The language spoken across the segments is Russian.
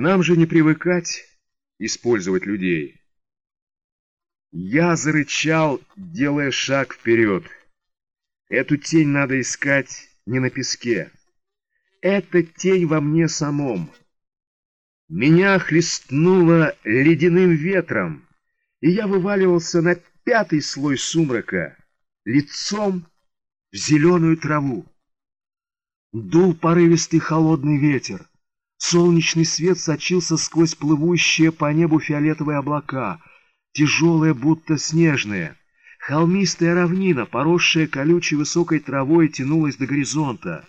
Нам же не привыкать использовать людей. Я зарычал, делая шаг вперед. Эту тень надо искать не на песке. Это тень во мне самом. Меня хлестнуло ледяным ветром, и я вываливался на пятый слой сумрака, лицом в зеленую траву. Дул порывистый холодный ветер. Солнечный свет сочился сквозь плывущие по небу фиолетовые облака, тяжелые, будто снежные. Холмистая равнина, поросшая колючей высокой травой, тянулась до горизонта.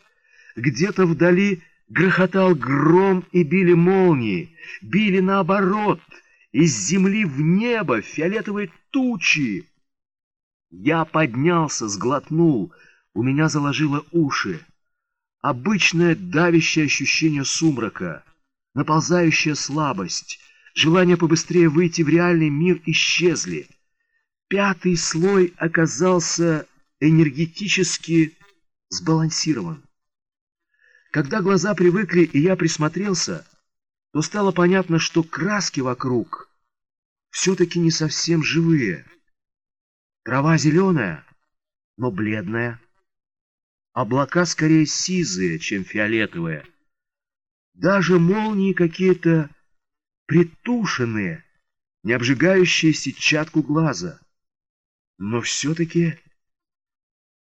Где-то вдали грохотал гром и били молнии, били наоборот, из земли в небо фиолетовые тучи. Я поднялся, сглотнул, у меня заложило уши. Обычное давящее ощущение сумрака, наползающая слабость, желание побыстрее выйти в реальный мир исчезли. Пятый слой оказался энергетически сбалансирован. Когда глаза привыкли и я присмотрелся, то стало понятно, что краски вокруг все-таки не совсем живые. Трава зеленая, но бледная. Облака скорее сизые, чем фиолетовые. Даже молнии какие-то притушенные, не обжигающие сетчатку глаза. Но все-таки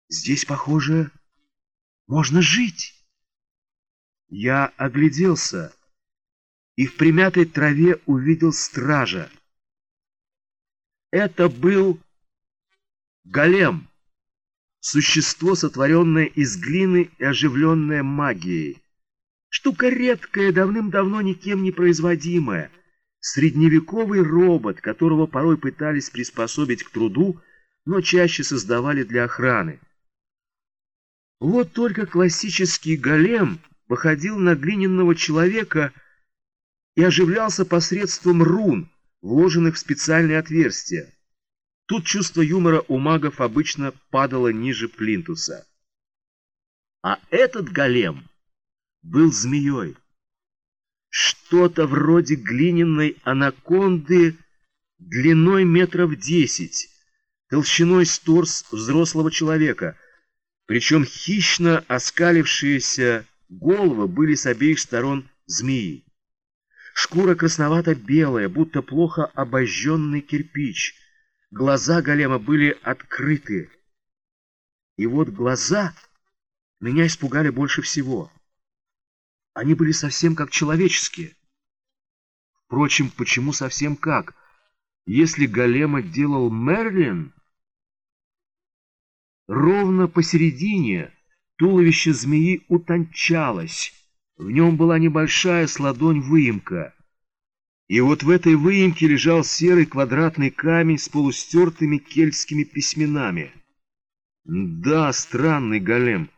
здесь, похоже, можно жить. Я огляделся и в примятой траве увидел стража. Это был голем, существо, сотворенное из глины и оживленное магией. Штука редкая, давным-давно никем не производимая. Средневековый робот, которого порой пытались приспособить к труду, но чаще создавали для охраны. Вот только классический голем — походил на глиняного человека и оживлялся посредством рун, вложенных в специальные отверстия. Тут чувство юмора у магов обычно падало ниже плинтуса. А этот голем был змеей. Что-то вроде глиняной анаконды длиной метров десять, толщиной с торс взрослого человека, причем хищно оскалившиеся Головы были с обеих сторон змеи. Шкура красновато-белая, будто плохо обожженный кирпич. Глаза голема были открыты. И вот глаза меня испугали больше всего. Они были совсем как человеческие. Впрочем, почему совсем как? Если голема делал Мерлин, ровно посередине Туловище змеи утончалось, в нем была небольшая с ладонь выемка. И вот в этой выемке лежал серый квадратный камень с полустертыми кельтскими письменами. Да, странный голем.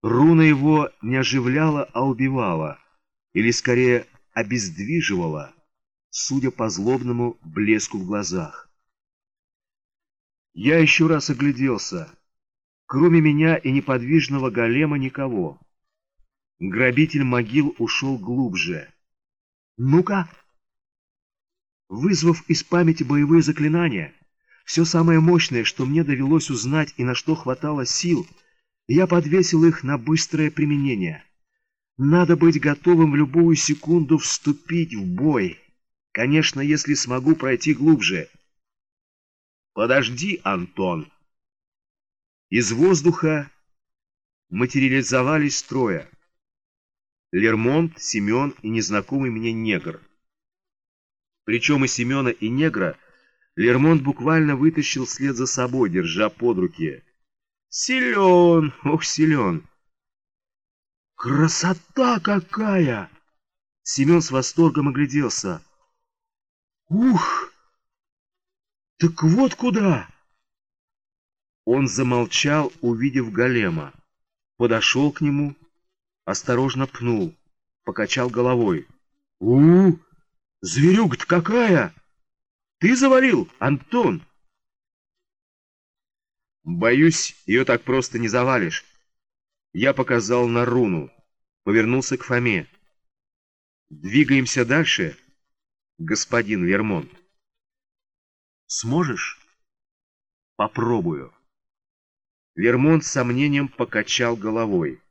Руна его не оживляла, а убивала, или скорее обездвиживала, судя по злобному блеску в глазах. Я еще раз огляделся. Кроме меня и неподвижного голема никого. Грабитель могил ушел глубже. «Ну-ка!» Вызвав из памяти боевые заклинания, все самое мощное, что мне довелось узнать и на что хватало сил, я подвесил их на быстрое применение. Надо быть готовым в любую секунду вступить в бой. Конечно, если смогу пройти глубже. «Подожди, Антон!» Из воздуха материализовались трое. Лермонт, Семен и незнакомый мне негр. Причем и Семена, и негра Лермонт буквально вытащил вслед за собой, держа под руки. Силен, ох, силен. Красота какая! Семен с восторгом огляделся. Ух! Так вот куда! Он замолчал, увидев голема. Подошел к нему, осторожно пнул, покачал головой. у, -у Зверюга-то какая! Ты завалил, Антон!» «Боюсь, ее так просто не завалишь». Я показал на руну, повернулся к Фоме. Двигаемся дальше, господин Вермонт. Сможешь? Попробую. Вермонт с сомнением покачал головой,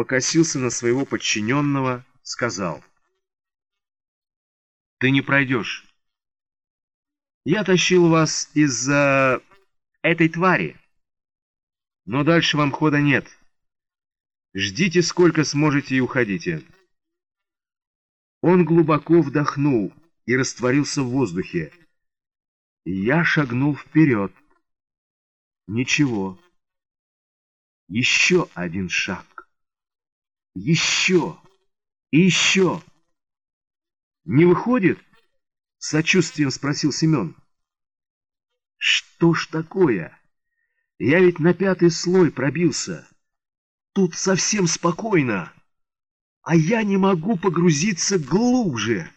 покосился на своего подчиненного, сказал. Ты не пройдешь. Я тащил вас из-за этой твари. Но дальше вам хода нет. Ждите, сколько сможете, и уходите. Он глубоко вдохнул и растворился в воздухе. Я шагнул вперед. Ничего. Еще один шаг. Еще. И еще. Не выходит? С сочувствием спросил Семен. Что ж такое? Я ведь на пятый слой пробился. Тут совсем спокойно. А я не могу погрузиться глубже.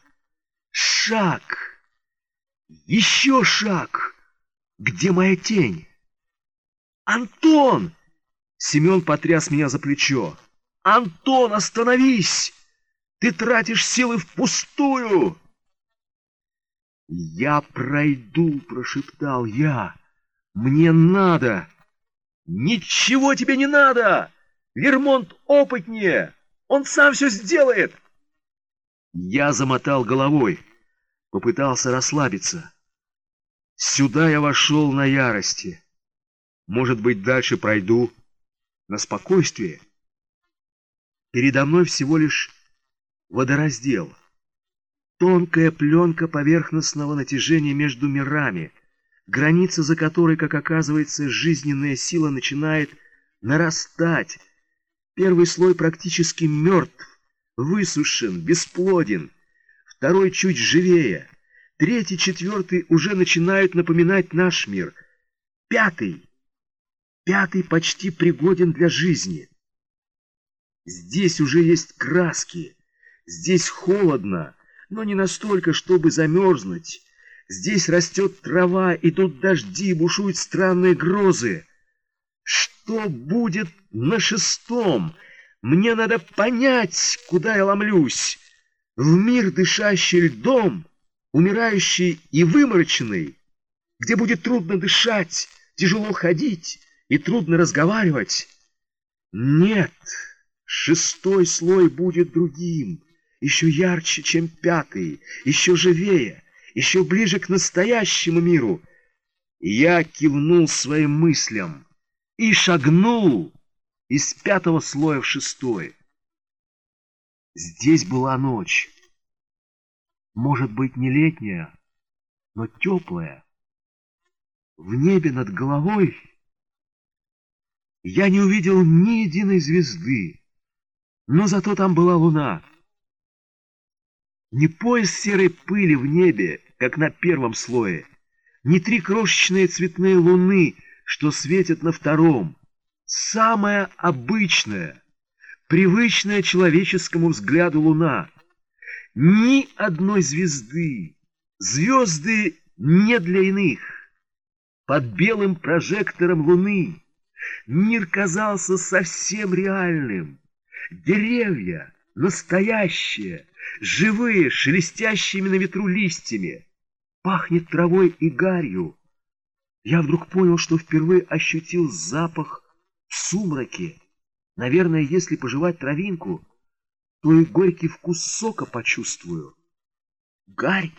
Шаг. Еще шаг. Где моя тень? Антон! Семен потряс меня за плечо. Антон, остановись! Ты тратишь силы впустую! «Я пройду», — прошептал я. «Мне надо!» «Ничего тебе не надо! Вермонт опытнее! Он сам все сделает!» Я замотал головой, попытался расслабиться. Сюда я вошел на ярости. Может быть, дальше пройду на спокойствие. Передо мной всего лишь водораздел. Тонкая пленка поверхностного натяжения между мирами, граница за которой, как оказывается, жизненная сила начинает нарастать. Первый слой практически мертв, высушен, бесплоден, второй чуть живее, третий, четвертый уже начинают напоминать наш мир, пятый, пятый почти пригоден для жизни. Здесь уже есть краски, здесь холодно, но не настолько, чтобы замерзнуть. Здесь растет трава, идут дожди, бушуют странные грозы. Что будет на шестом? Мне надо понять, куда я ломлюсь. В мир, дышащий льдом, умирающий и вымороченный, где будет трудно дышать, тяжело ходить и трудно разговаривать. Нет, шестой слой будет другим еще ярче, чем пятый, еще живее, еще ближе к настоящему миру. я кивнул своим мыслям и шагнул из пятого слоя в шестой. Здесь была ночь. Может быть, не летняя, но теплая. В небе над головой я не увидел ни единой звезды, но зато там была луна. Не пояс серой пыли в небе, как на первом слое, не три крошечные цветные луны, что светят на втором. Самая обычная, привычная человеческому взгляду луна. Ни одной звезды. Звезды не для иных. Под белым прожектором луны мир казался совсем реальным. Деревья настоящие, живые, шелестящими на ветру листьями. Пахнет травой и гарью. Я вдруг понял, что впервые ощутил запах в сумраке. Наверное, если пожевать травинку, то и горький вкус сока почувствую. Гарь